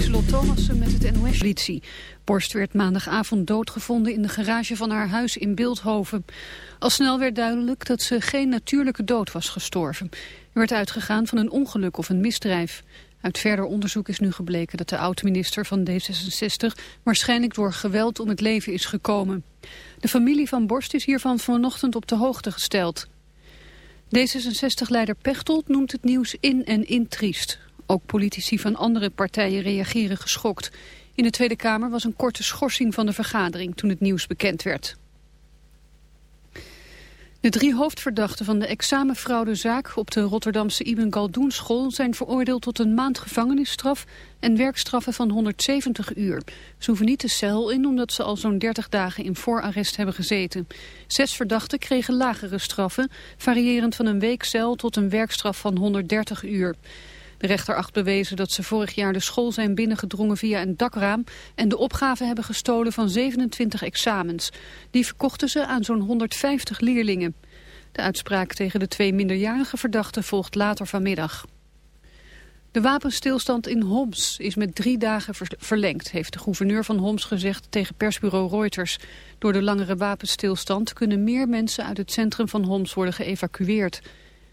Lieselot Thomassen met het NOS-politie. Borst werd maandagavond doodgevonden in de garage van haar huis in Beeldhoven. Al snel werd duidelijk dat ze geen natuurlijke dood was gestorven. Er werd uitgegaan van een ongeluk of een misdrijf. Uit verder onderzoek is nu gebleken dat de oud-minister van D66 waarschijnlijk door geweld om het leven is gekomen. De familie van Borst is hiervan vanochtend op de hoogte gesteld. D66-leider Pechtold noemt het nieuws in en in triest. Ook politici van andere partijen reageren geschokt. In de Tweede Kamer was een korte schorsing van de vergadering toen het nieuws bekend werd. De drie hoofdverdachten van de examenfraudezaak op de Rotterdamse Ibn Galdoen school zijn veroordeeld tot een maand gevangenisstraf en werkstraffen van 170 uur. Ze hoeven niet de cel in omdat ze al zo'n 30 dagen in voorarrest hebben gezeten. Zes verdachten kregen lagere straffen, variërend van een week cel tot een werkstraf van 130 uur. De rechter acht bewezen dat ze vorig jaar de school zijn binnengedrongen via een dakraam en de opgave hebben gestolen van 27 examens. Die verkochten ze aan zo'n 150 leerlingen. De uitspraak tegen de twee minderjarige verdachten volgt later vanmiddag. De wapenstilstand in Homs is met drie dagen verlengd, heeft de gouverneur van Homs gezegd tegen persbureau Reuters. Door de langere wapenstilstand kunnen meer mensen uit het centrum van Homs worden geëvacueerd.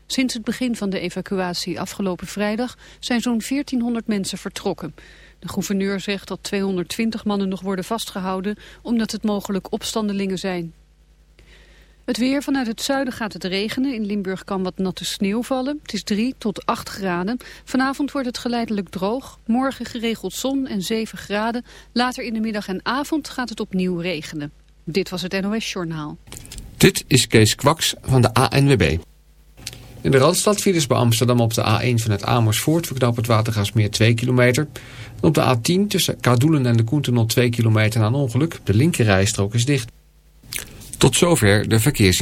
Sinds het begin van de evacuatie afgelopen vrijdag zijn zo'n 1400 mensen vertrokken. De gouverneur zegt dat 220 mannen nog worden vastgehouden omdat het mogelijk opstandelingen zijn. Het weer vanuit het zuiden gaat het regenen. In Limburg kan wat natte sneeuw vallen. Het is 3 tot 8 graden. Vanavond wordt het geleidelijk droog. Morgen geregeld zon en 7 graden. Later in de middag en avond gaat het opnieuw regenen. Dit was het NOS Journaal. Dit is Kees Kwaks van de ANWB. In de Randstad bij Amsterdam op de A1 vanuit Amersfoort... verknap het Watergasmeer 2 kilometer. op de A10 tussen Kadoelen en de Koentunnel 2 kilometer een ongeluk. De linkerrijstrook is dicht. Tot zover de verkeers...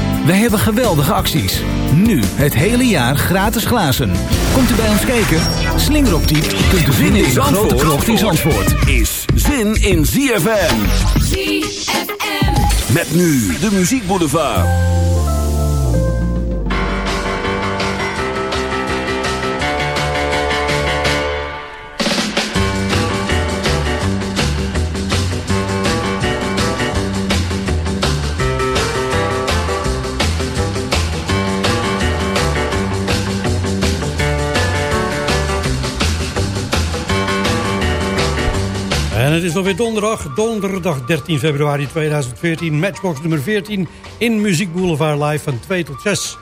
Wij hebben geweldige acties. Nu het hele jaar gratis glazen. Komt u bij ons kijken? Slingeroptiek kunt u vinden in de grote krocht in Zandvoort. is zin in ZFM. ZFM. Met nu de Muziek En het is alweer donderdag, donderdag 13 februari 2014, matchbox nummer 14 in Muziek Boulevard Live van 2 tot 6.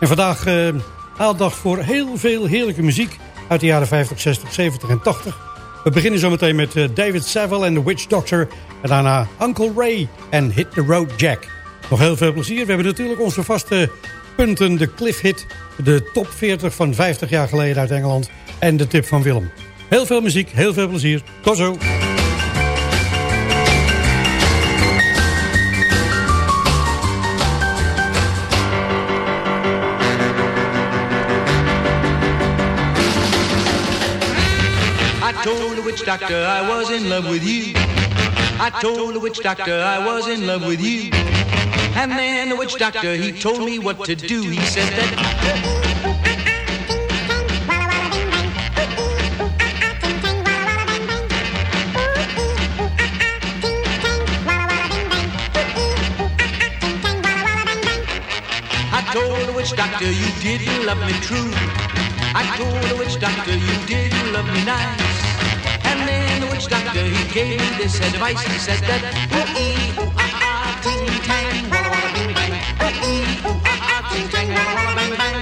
En vandaag uh, aandacht voor heel veel heerlijke muziek uit de jaren 50, 60, 70 en 80. We beginnen zometeen met uh, David Saville en The Witch Doctor. En daarna Uncle Ray en Hit the Road Jack. Nog heel veel plezier. We hebben natuurlijk onze vaste punten, de Cliff Hit, de top 40 van 50 jaar geleden uit Engeland en de tip van Willem. Heel veel muziek, heel veel plezier. Tot zo. Witch doctor I was in love with you. I told the witch doctor I was in love with you. And then the witch doctor, he told me what to do. He said that. I told the witch doctor you didn't love me true. I told the witch doctor you didn't love me nice. Then doctor he gave me this advice. He said that ooh ee ooh ah ah ting tang walla walla bing bang. Ooh ee ooh ah ah ting tang walla walla bang bang.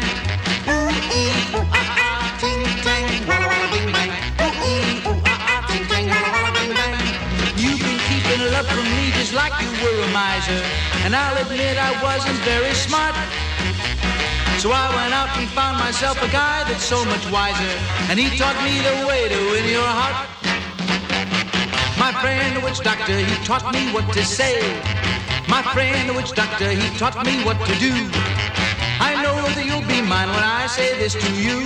Ooh ee ooh ah ah ting tang walla walla bing bang. Ooh ee ooh ah ah ting tang walla walla bang bang. You've been keeping love from me just like you were a miser, and I'll admit I wasn't very smart. So I went out and found myself a guy that's so much wiser, and he taught me the way to win your heart. My friend, the witch doctor, he taught me what to say. My friend, the witch doctor, he taught me what to do. I know that you'll be mine when I say this to you.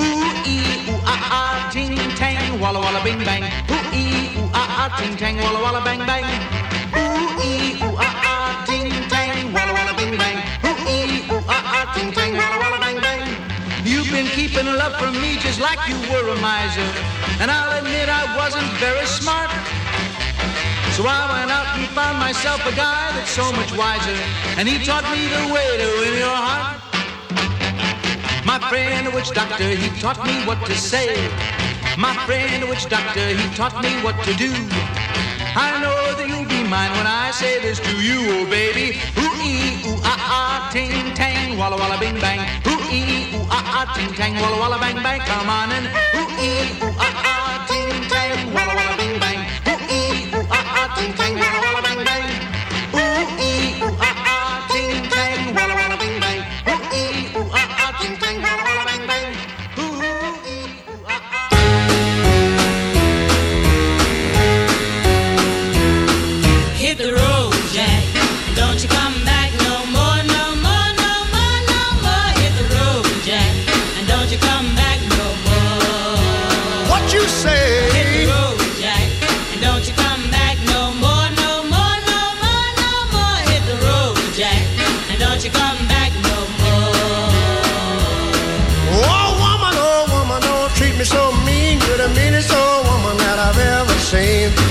Ooh ee ooh ah ah ting tang walla walla bing bang. Ooh ee ooh ah ah ting tang walla walla bang bang. Keeping love from me just like you were a miser, and I'll admit I wasn't very smart. So I went out and found myself a guy that's so much wiser, and he taught me the way to win your heart. My friend, the witch doctor, he taught me what to say. My friend, the witch doctor, he taught me what to do. I know that you'll be mine when I say this to you, oh baby. Ooh ee ooh ah ah ting tang walla walla bing bang. Ooh ee ooh ah ah ting tang walla walla bang bang. Come on and ooh ee ooh ah ah ting tang walla walla bing bang. Ooh ee ooh ah ah ting tang walla walla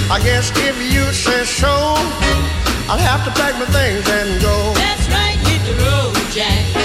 I guess if you say so, I'll have to pack my things and go. That's right, hit the road, Jack.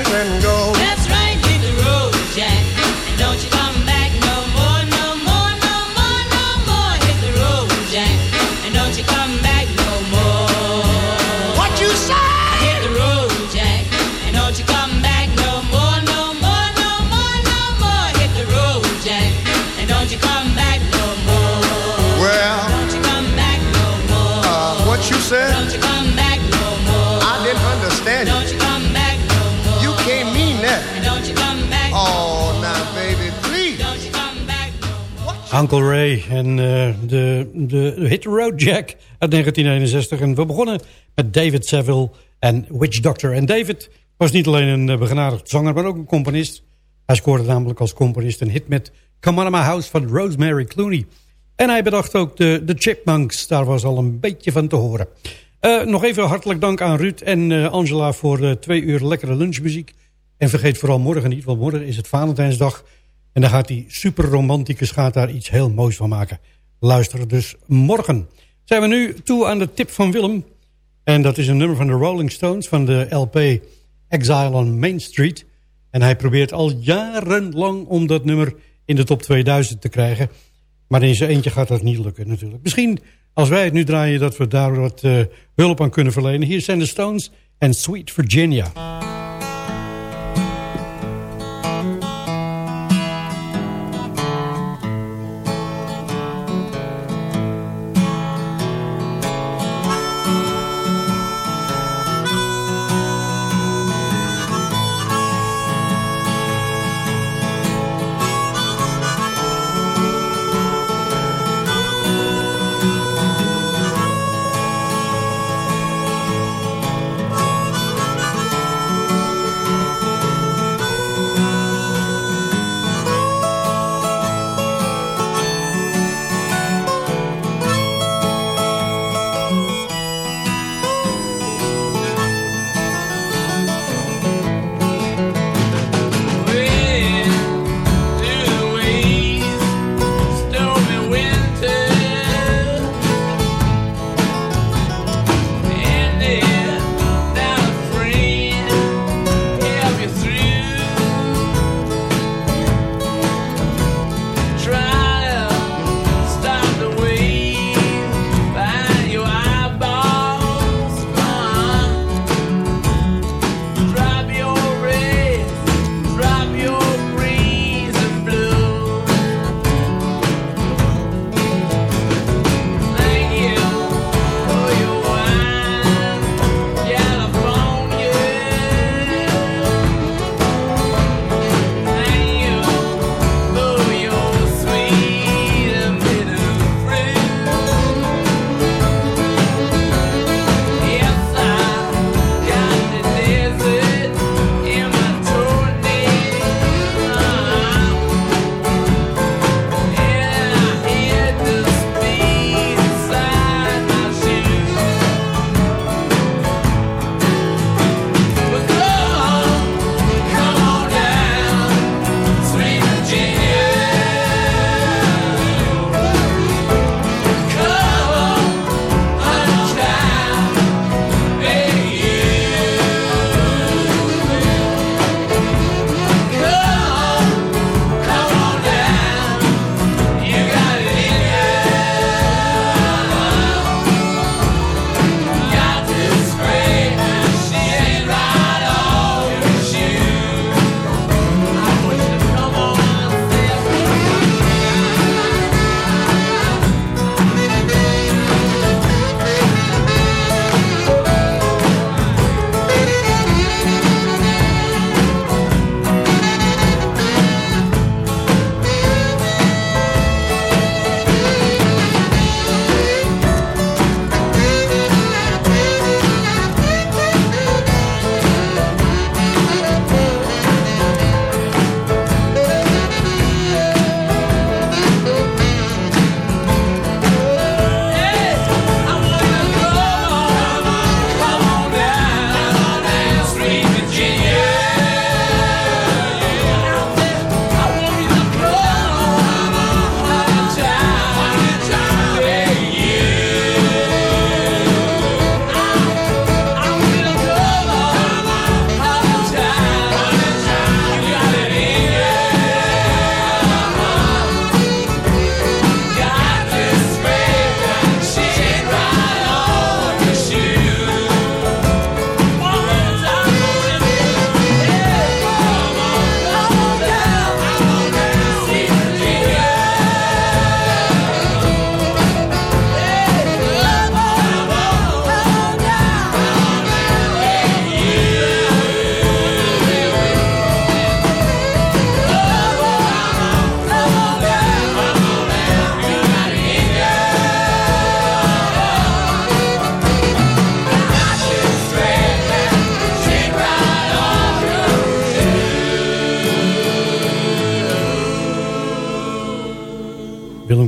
Uncle Ray en eh, de, de Hit Road Jack uit 1961. En we begonnen met David Seville en Witch Doctor. En David was niet alleen een eh, begenadigd zanger, maar ook een componist. Hij scoorde namelijk als componist een hit met Come House van Rosemary Clooney. En hij bedacht ook de, de Chipmunks, daar was al een beetje van te horen. Eh, nog even hartelijk dank aan Ruud en Angela voor uh, twee uur lekkere lunchmuziek. En vergeet vooral morgen niet, want morgen is het Valentijnsdag. En dan gaat die superromanticus daar iets heel moois van maken. Luister dus morgen. Zijn we nu toe aan de tip van Willem. En dat is een nummer van de Rolling Stones van de LP Exile on Main Street. En hij probeert al jarenlang om dat nummer in de top 2000 te krijgen. Maar in zijn eentje gaat dat niet lukken natuurlijk. Misschien als wij het nu draaien dat we daar wat uh, hulp aan kunnen verlenen. Hier zijn de Stones en Sweet Virginia.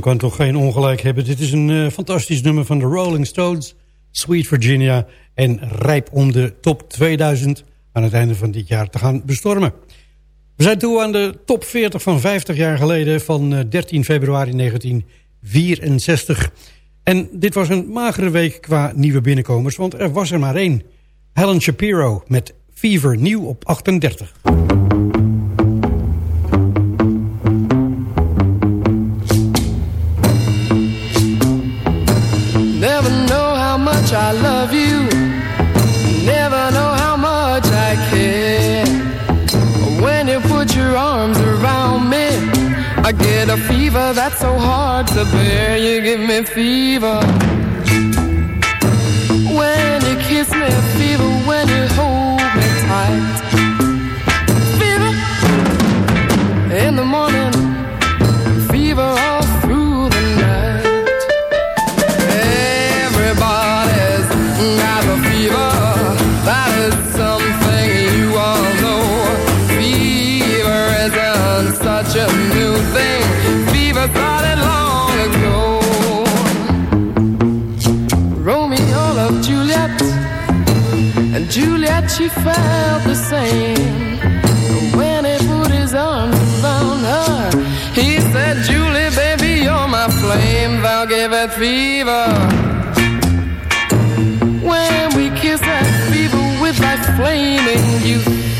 Kan toch geen ongelijk hebben. Dit is een eh, fantastisch nummer van de Rolling Stones, Sweet Virginia... en rijp om de top 2000 aan het einde van dit jaar te gaan bestormen. We zijn toe aan de top 40 van 50 jaar geleden van eh, 13 februari 1964. En dit was een magere week qua nieuwe binnenkomers, want er was er maar één. Helen Shapiro met Fever, nieuw op 38. I love you. Never know how much I care. When you put your arms around me, I get a fever that's so hard to bear. You give me fever. When you kiss me, fever. When you hold me tight, fever. In the morning, she felt the same. When he put his arms around her, he said, Julie, baby, you're my flame. Thou give it fever. When we kiss that fever with that flaming youth.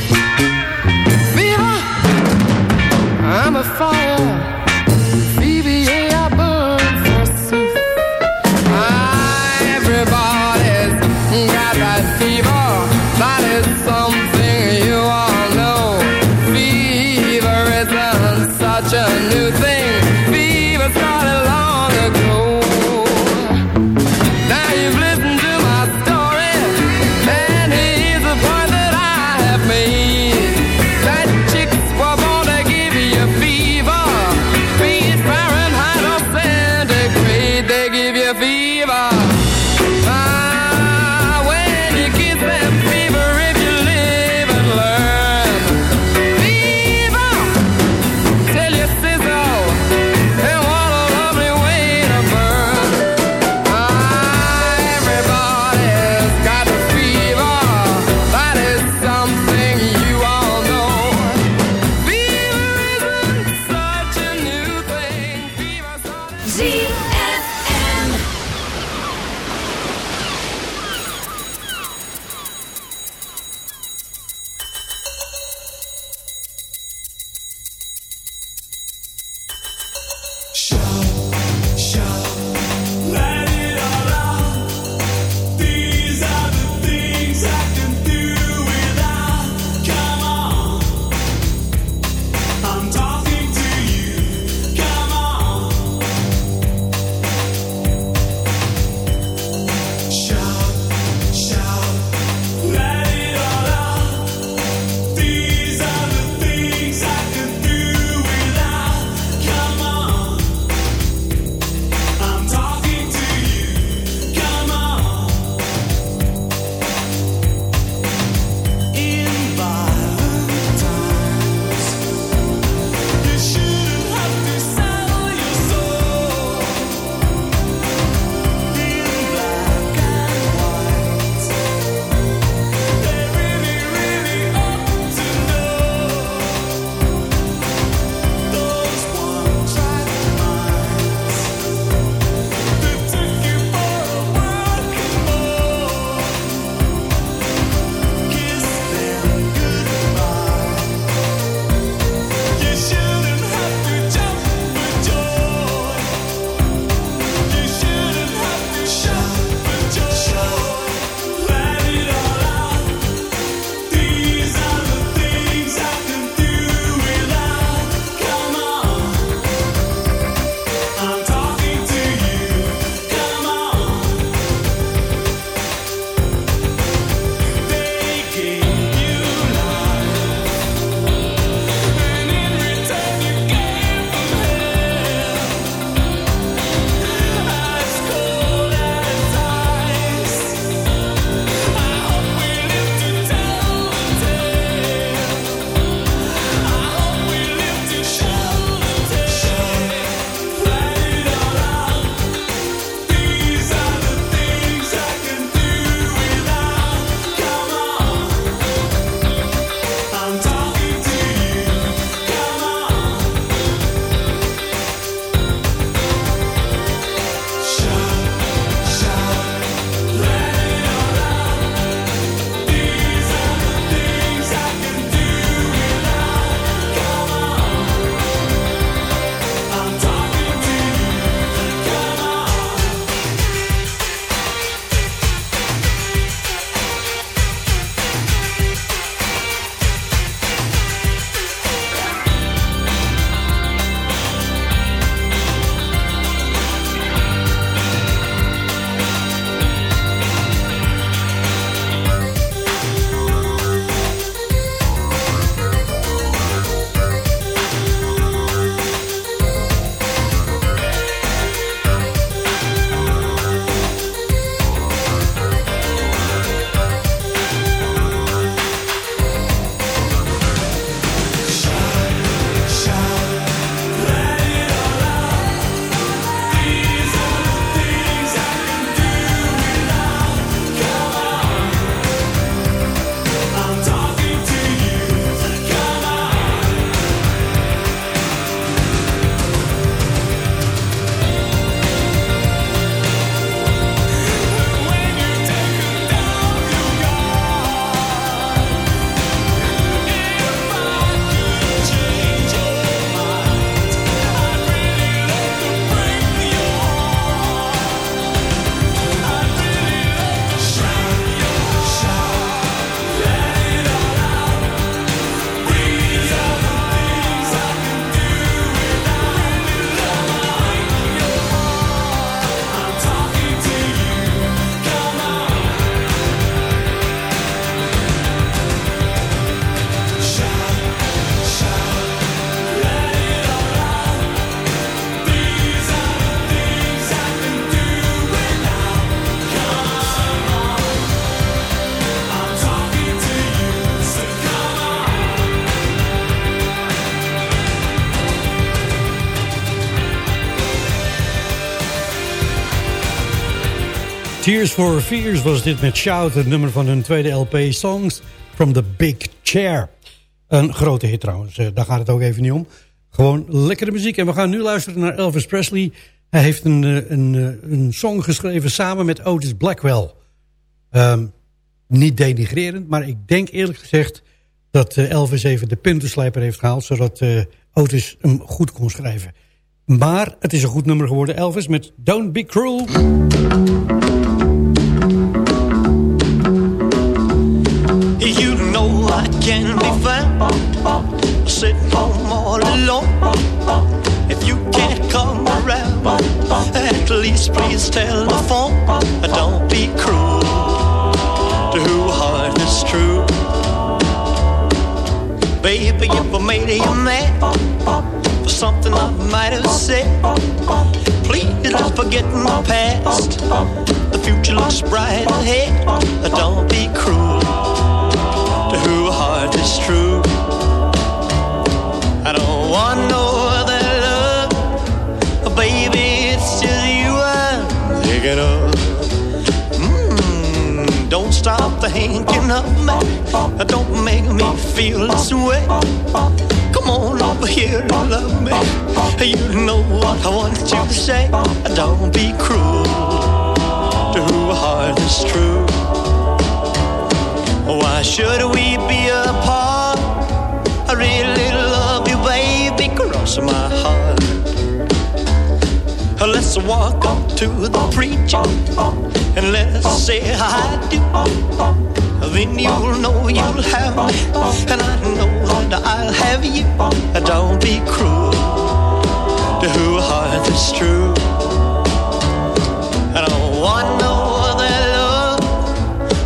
Tears for Fears was dit met Shout, het nummer van hun tweede LP Songs from the Big Chair. Een grote hit trouwens, eh, daar gaat het ook even niet om. Gewoon lekkere muziek. En we gaan nu luisteren naar Elvis Presley. Hij heeft een, eh, een, eh, een song geschreven samen met Otis Blackwell. Ehm, niet denigrerend, maar ik denk eerlijk gezegd... dat Elvis even de puntenslijper heeft gehaald... zodat Otis hem goed kon schrijven. Maar het is een goed nummer geworden, Elvis, met Don't Be Cruel. You know I can be found sitting home all alone. If you can't come around, at least please tell the phone. Don't be cruel to who heart is true. Baby, if I made you mad for something I might have said, please don't forget my past. The future looks bright ahead. Don't be cruel to who heart is true. I don't want no other love, baby. It's just you I'm thinking of. Mm, don't stop thinking of me. Don't make me feel this way. Come on over here and love me. You know what I want you to say. Don't be cruel to who heart is true. Why should we be apart? I really love you, baby, cross my heart. Let's walk up to the preacher and let's say I do. Then you'll know you'll have me, and I know that I'll have you. Don't be cruel to who heart is true. I don't want no other love,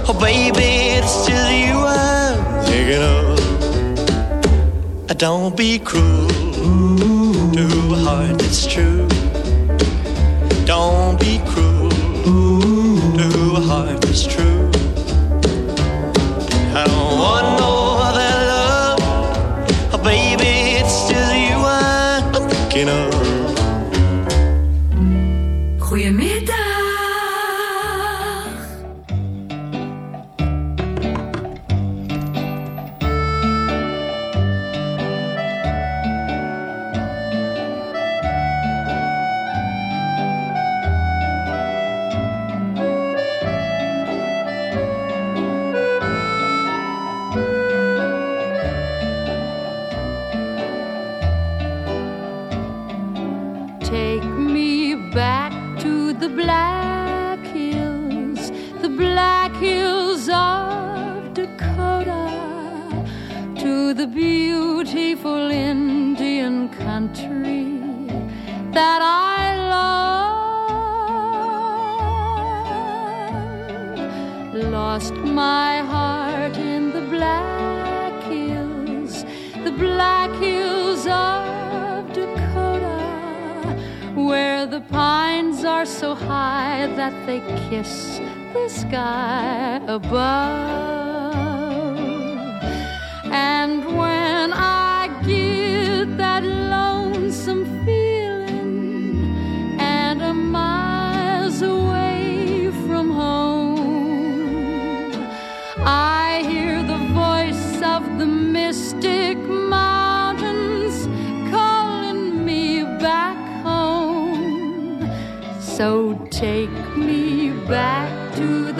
oh baby, it's just you I'm thinking of. Don't be cruel to who heart is true. Don't be cruel are so high that they kiss the sky above.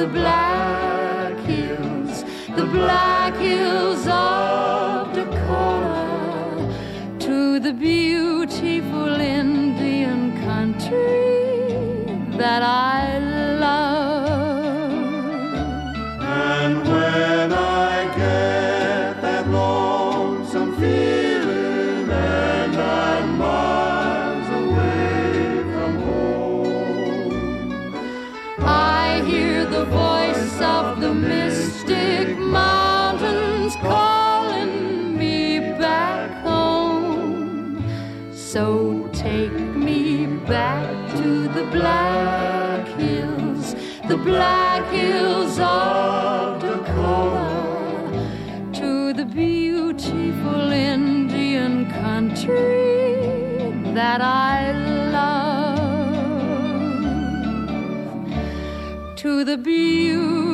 Black hills, the black the beauty.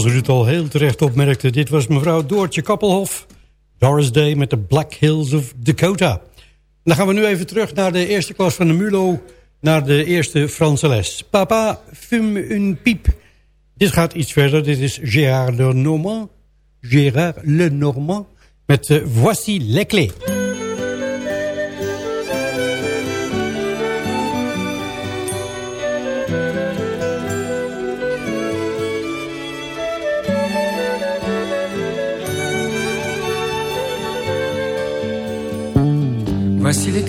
Zoals het al heel terecht opmerkte, dit was mevrouw Doortje Kappelhof. Doris Day met de Black Hills of Dakota. Dan gaan we nu even terug naar de eerste klas van de MULO... naar de eerste Franse les. Papa, fume une pipe. Dit gaat iets verder. Dit is Gérard Lenormand. Gérard Lenormand. Met eh, Voici les clés.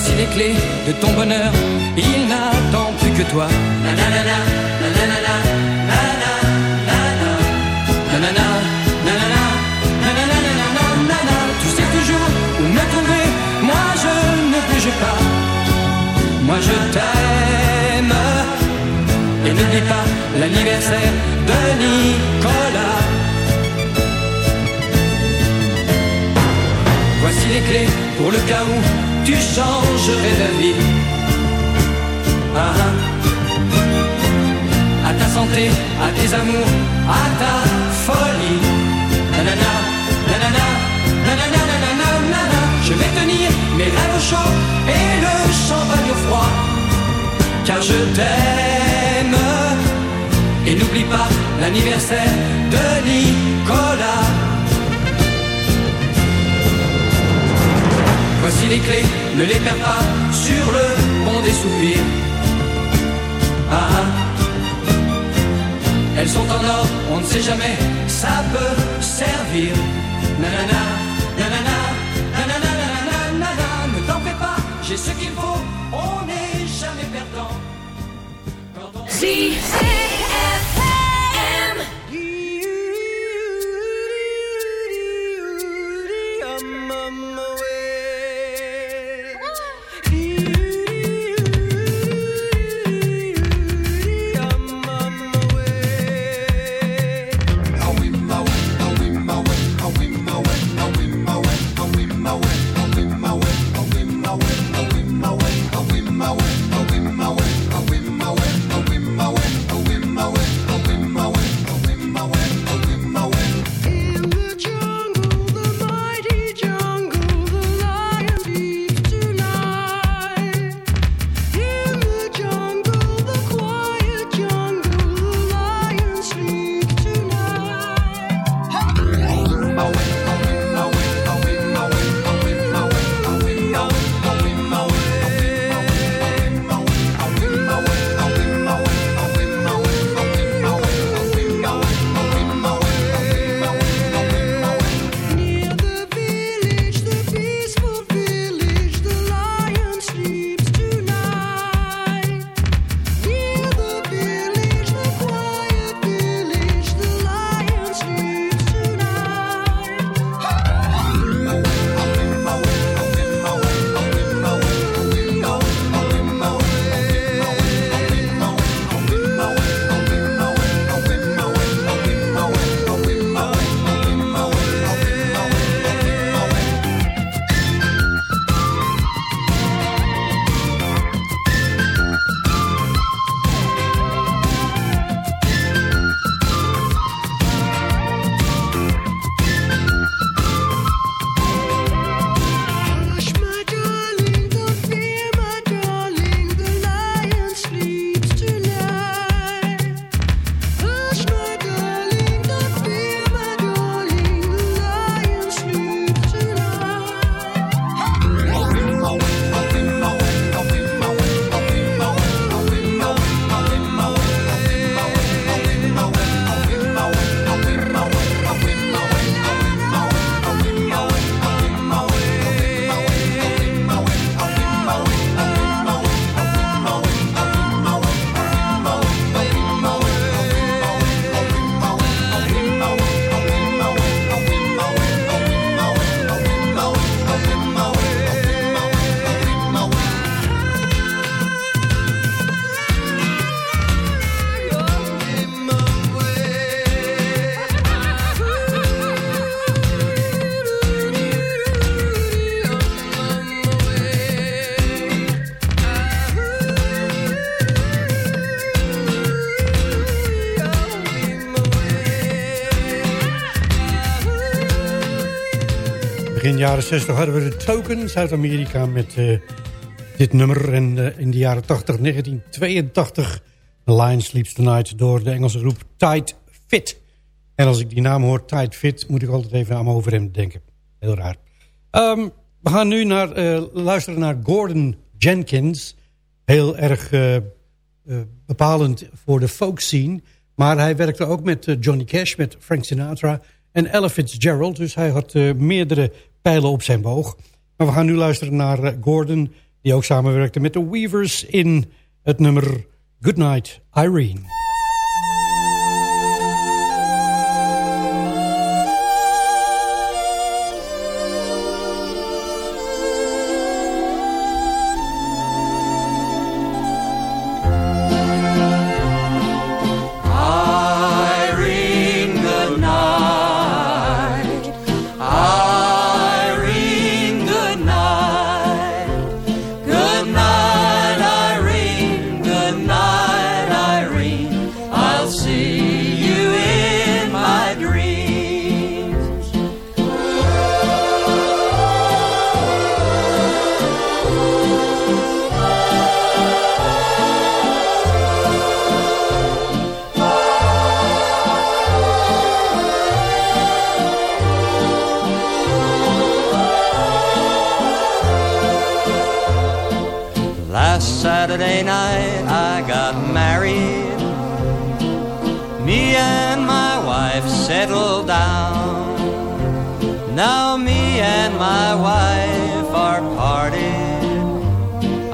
voici les clés de ton bonheur, il n'attend plus que toi. Nanana, nanana, nanana, tu sais toujours où me moi je ne bouge pas, moi je t'aime. Et n'oublie pas l'anniversaire de Nicolas. Voici les clés pour le cas où tu changerais d'avis. Ah, ah. À ta santé, à tes amours, à ta folie. Nanana, nanana, nanana, nanana, nanana. Je vais tenir mes rêves au chaud et le champagne au froid. Car je t'aime. Et n'oublie pas l'anniversaire de Nicolas. Voici les clés, ne les perds pas sur le pont des soupirs. Ah, ah. Elles sont en or, on ne sait jamais, ça peut servir. Nanana, nanana, nanana, nanana, nanana. Ne t'en fais pas, j'ai ce qu'il faut, on n'est jamais perdant. Quand on... Away, jaren 60 hadden we de Token, Zuid-Amerika, met eh, dit nummer. En eh, in de jaren 80, 1982, The Lion Sleeps Tonight... door de Engelse groep Tight Fit. En als ik die naam hoor, Tight Fit, moet ik altijd even aan mijn overhemd denken. Heel raar. Ehm, we gaan nu naar, eh, luisteren naar Gordon Jenkins. Heel erg bepalend voor de folk scene. Maar hij werkte ook met Johnny Cash, met Frank Sinatra en Ella Fitzgerald. Dus hij had meerdere pijlen op zijn boog. Maar we gaan nu luisteren naar eh, Gordon... die ook samenwerkte met de Weavers in het nummer Goodnight Irene. Irene,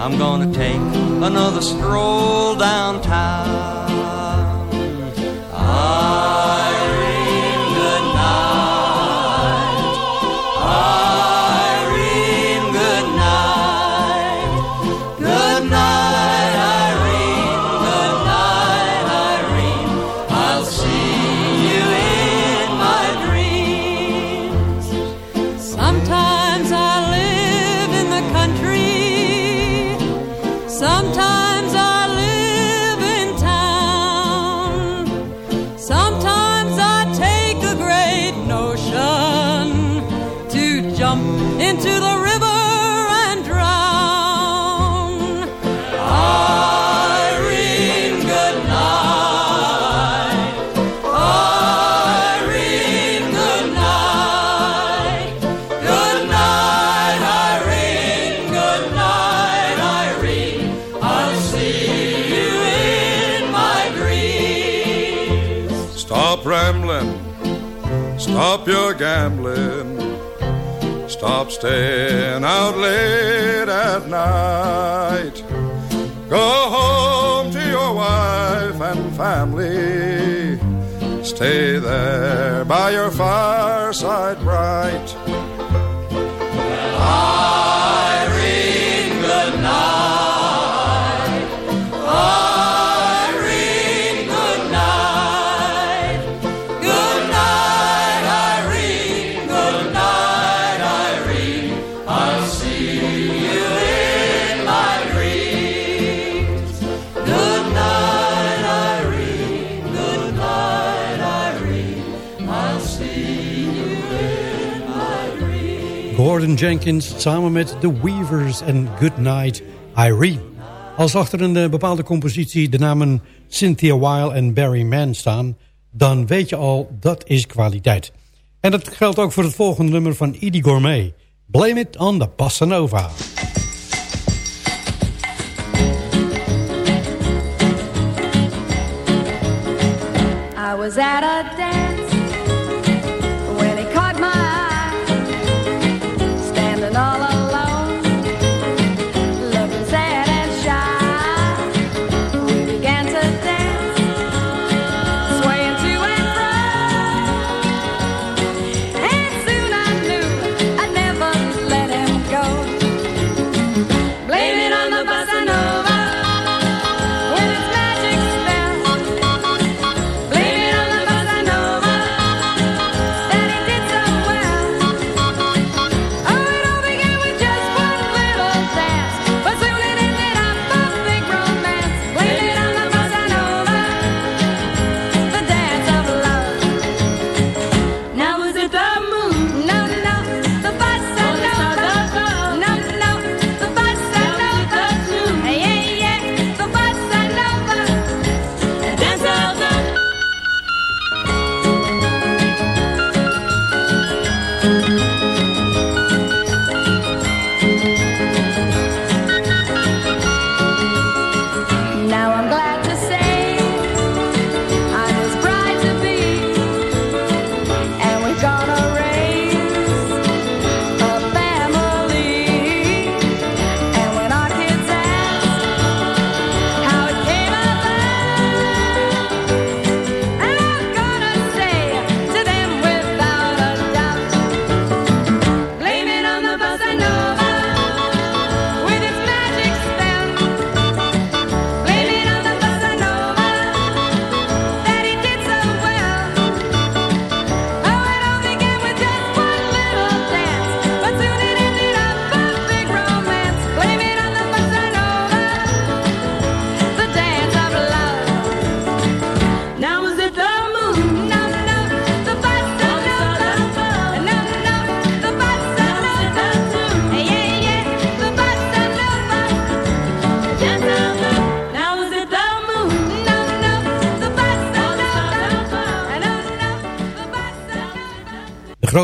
I'm gonna take another stroll downtown. Stop staying out late at night. Go home to your wife and family, stay there by your fireside bright. Jenkins samen met The Weavers en Goodnight Irene. Als achter een bepaalde compositie de namen Cynthia Weil en Barry Mann staan... dan weet je al, dat is kwaliteit. En dat geldt ook voor het volgende nummer van Edie Gourmet. Blame it on the Bossa Nova. I was at a dance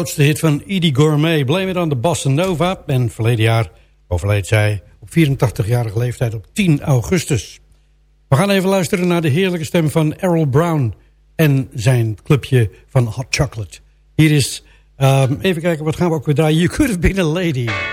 grootste hit van Edie Gourmet, Blame It On The Bossa Nova. En verleden jaar overleed zij op 84-jarige leeftijd op 10 augustus. We gaan even luisteren naar de heerlijke stem van Errol Brown... en zijn clubje van Hot Chocolate. Hier is, ehm, even kijken, wat gaan we ook weer draaien? You Could Have Been A Lady.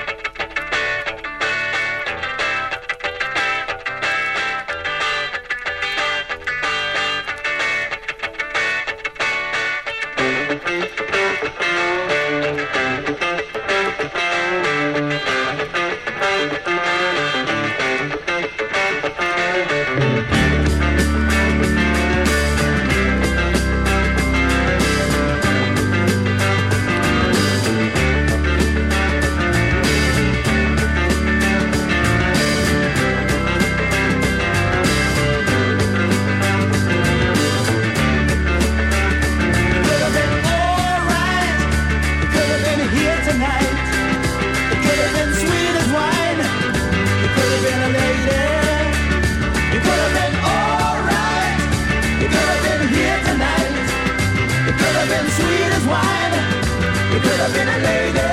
It You could have been a lady.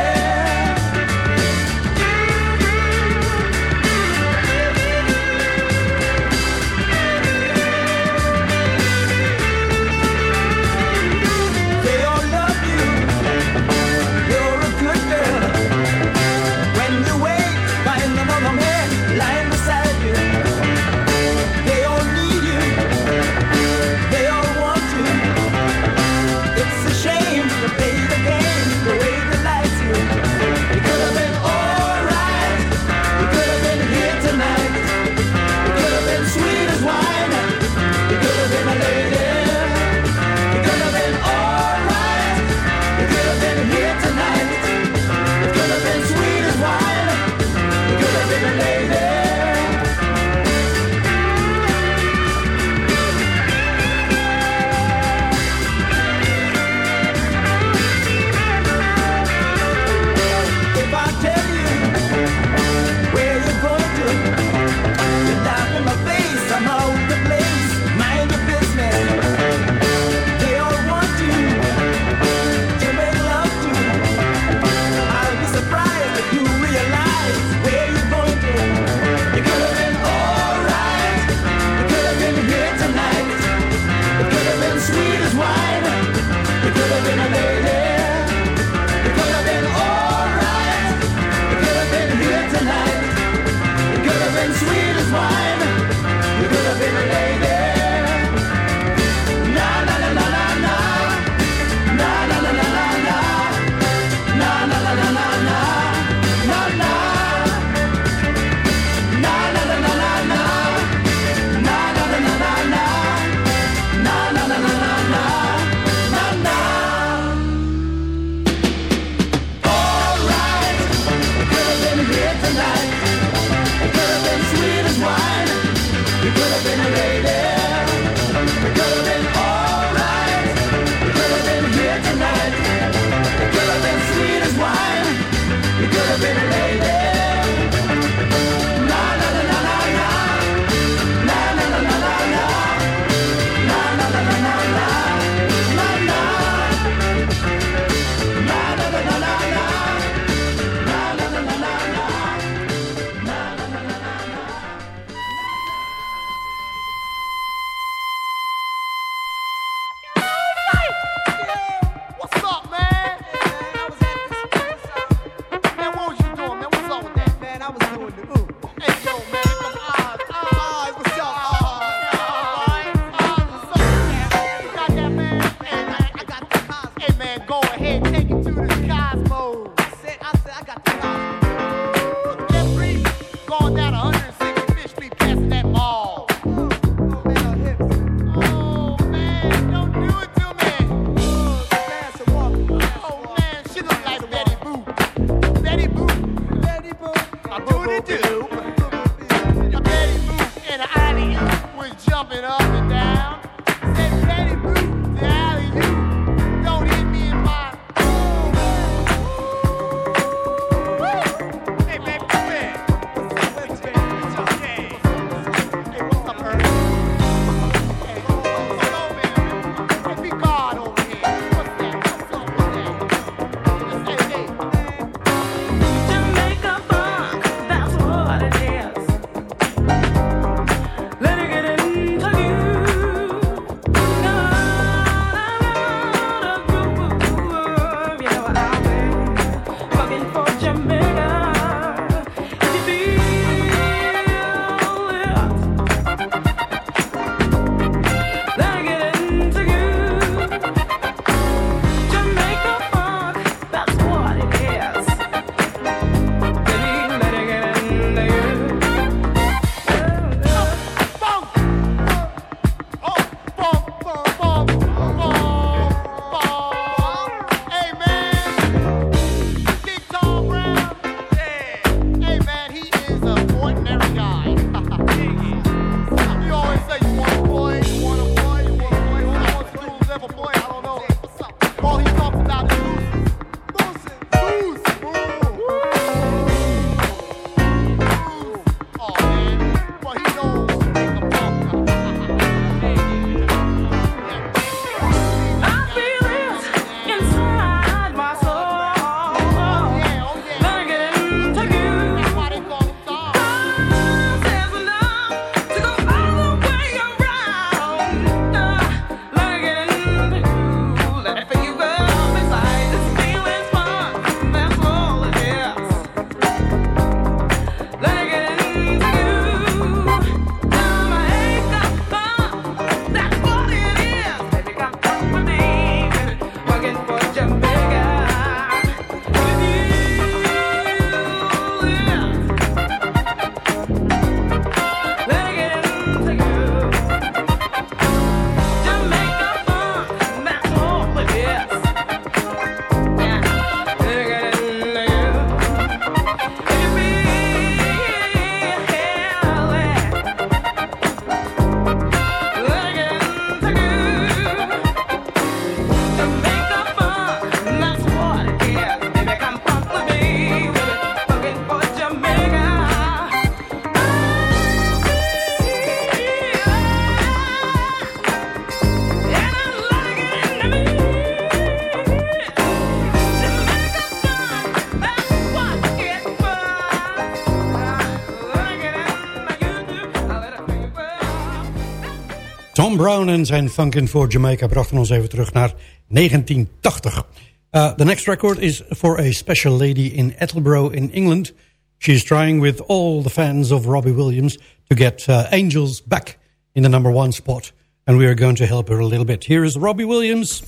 Brown en zijn Funkin' for Jamaica brachten ons even terug naar 1980. Uh, the next record is for a special lady in Attleborough in England. She is trying with all the fans of Robbie Williams to get uh, Angels back in the number one spot. And we are going to help her a little bit. Here is Robbie Williams.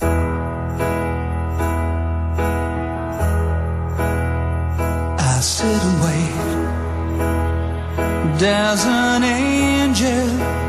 I sit and wait. Does an angel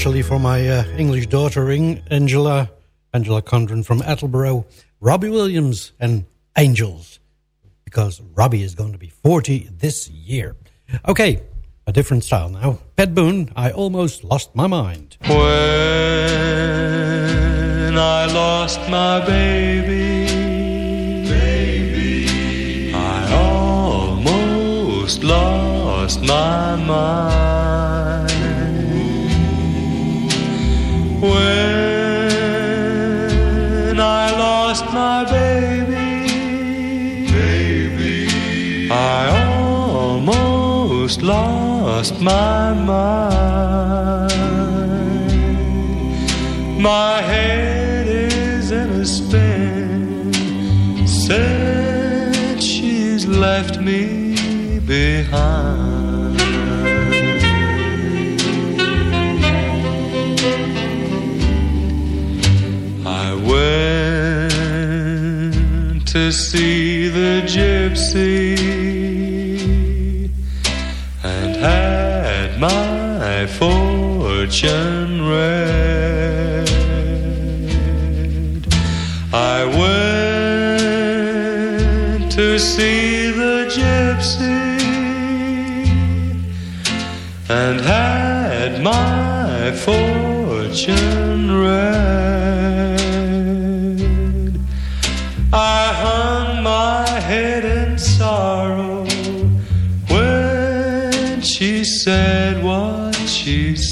especially for my uh, English daughtering, Angela, Angela Condren from Attleboro, Robbie Williams and Angels, because Robbie is going to be 40 this year. Okay, a different style now. Pet Boone, I Almost Lost My Mind. When I lost my baby, baby, I almost lost my mind. Lost my mind. My head is in a spin since she's left me behind. I went to see the gypsy fortune read. I went to see the gypsy and had my fortune read.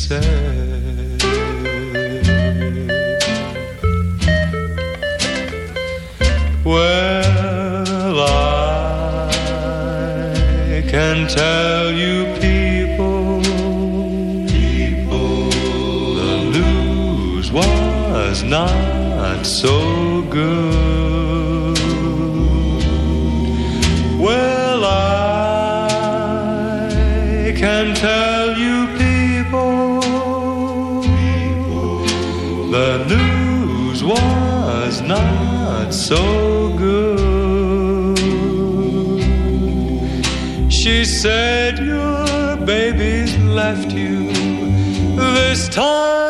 Said. Well, I can tell you people, people, the news was not so good. Well, I can tell so good. She said your baby's left you. This time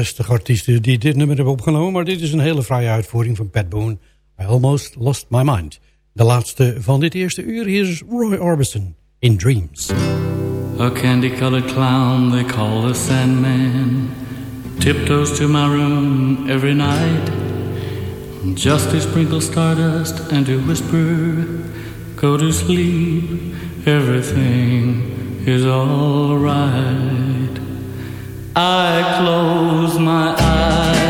60 artiesten die dit nummer hebben opgenomen... maar dit is een hele fraaie uitvoering van Pat Boone. I Almost Lost My Mind. De laatste van dit eerste uur, is Roy Orbison in Dreams. A candy-colored clown they call the Sandman tiptoes to my room every night just to sprinkle stardust and to whisper, "Go to sleep, everything is all right." I close my eyes,